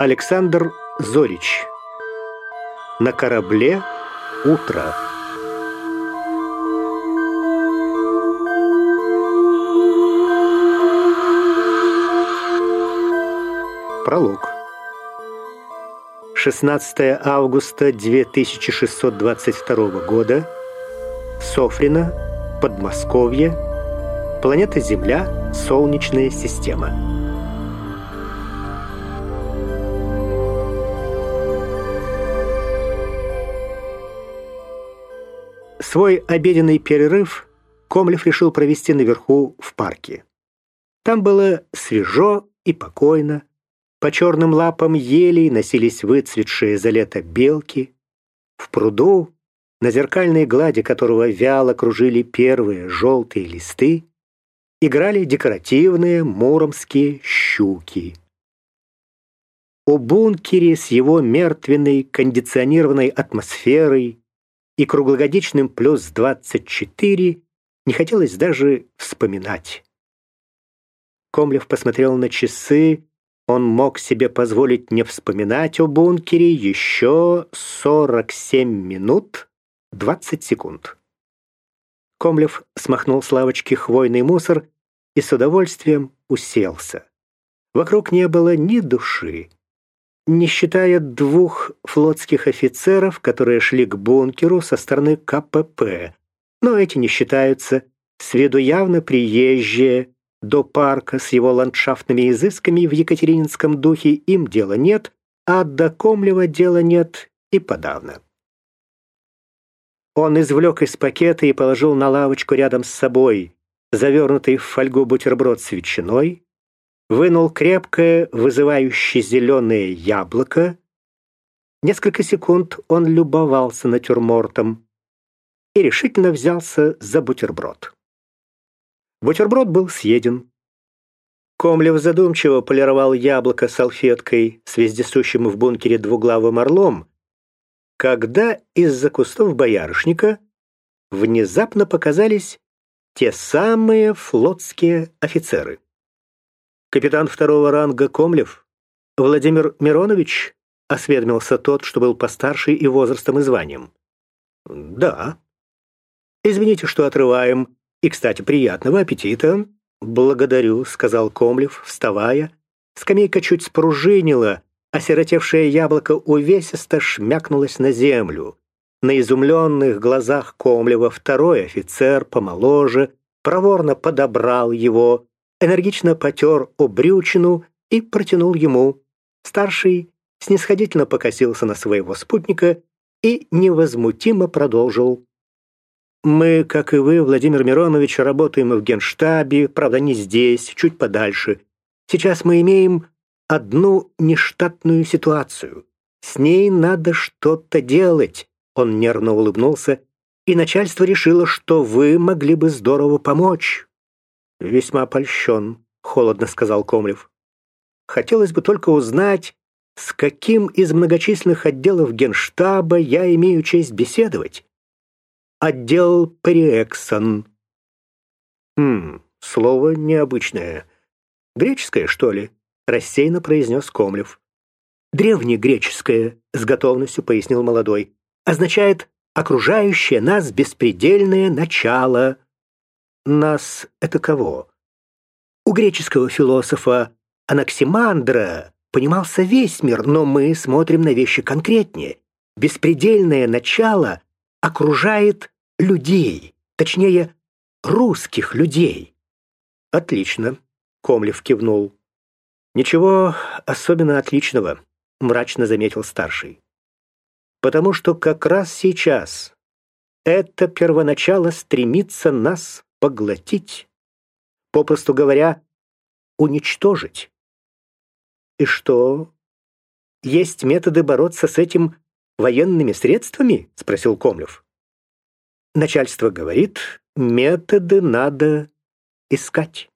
Александр Зорич. На корабле утро. Пролог. 16 августа 2622 года. Софрино, Подмосковье, планета Земля, Солнечная система. Свой обеденный перерыв Комлев решил провести наверху в парке. Там было свежо и покойно. По черным лапам елей носились выцветшие за лето белки. В пруду, на зеркальной глади которого вяло кружили первые желтые листы, играли декоративные муромские щуки. У бункере с его мертвенной кондиционированной атмосферой и круглогодичным плюс 24 не хотелось даже вспоминать. Комлев посмотрел на часы. Он мог себе позволить не вспоминать о бункере еще 47 минут 20 секунд. Комлев смахнул с лавочки хвойный мусор и с удовольствием уселся. Вокруг не было ни души не считая двух флотских офицеров, которые шли к бункеру со стороны КПП. Но эти не считаются, с виду явно приезжие, до парка с его ландшафтными изысками в Екатерининском духе им дела нет, а до Комлева дела нет и подавно. Он извлек из пакета и положил на лавочку рядом с собой завернутый в фольгу бутерброд с ветчиной, вынул крепкое, вызывающее зеленое яблоко. Несколько секунд он любовался натюрмортом и решительно взялся за бутерброд. Бутерброд был съеден. Комлев задумчиво полировал яблоко салфеткой с вездесущим в бункере двуглавым орлом, когда из-за кустов боярышника внезапно показались те самые флотские офицеры. «Капитан второго ранга Комлев? Владимир Миронович?» — осведомился тот, что был постарше и возрастом, и званием. «Да». «Извините, что отрываем. И, кстати, приятного аппетита». «Благодарю», — сказал Комлев, вставая. Скамейка чуть спружинила, осиротевшее яблоко увесисто шмякнулось на землю. На изумленных глазах Комлева второй офицер, помоложе, проворно подобрал его, энергично потер обрючину и протянул ему. Старший снисходительно покосился на своего спутника и невозмутимо продолжил. «Мы, как и вы, Владимир Миронович, работаем в генштабе, правда, не здесь, чуть подальше. Сейчас мы имеем одну нештатную ситуацию. С ней надо что-то делать», — он нервно улыбнулся, «и начальство решило, что вы могли бы здорово помочь». «Весьма польщен», — холодно сказал Комлев. «Хотелось бы только узнать, с каким из многочисленных отделов Генштаба я имею честь беседовать?» «Отдел Периэксон». «Хм, слово необычное. Греческое, что ли?» — рассеянно произнес Комлев. «Древнегреческое», — с готовностью пояснил молодой, «означает окружающее нас беспредельное начало». Нас — это кого? У греческого философа Анаксимандра понимался весь мир, но мы смотрим на вещи конкретнее. Беспредельное начало окружает людей, точнее, русских людей. Отлично, Комлев кивнул. Ничего особенно отличного, мрачно заметил старший. Потому что как раз сейчас это первоначало стремится нас поглотить, попросту говоря, уничтожить. И что? Есть методы бороться с этим военными средствами? спросил Комлев. Начальство говорит, методы надо искать.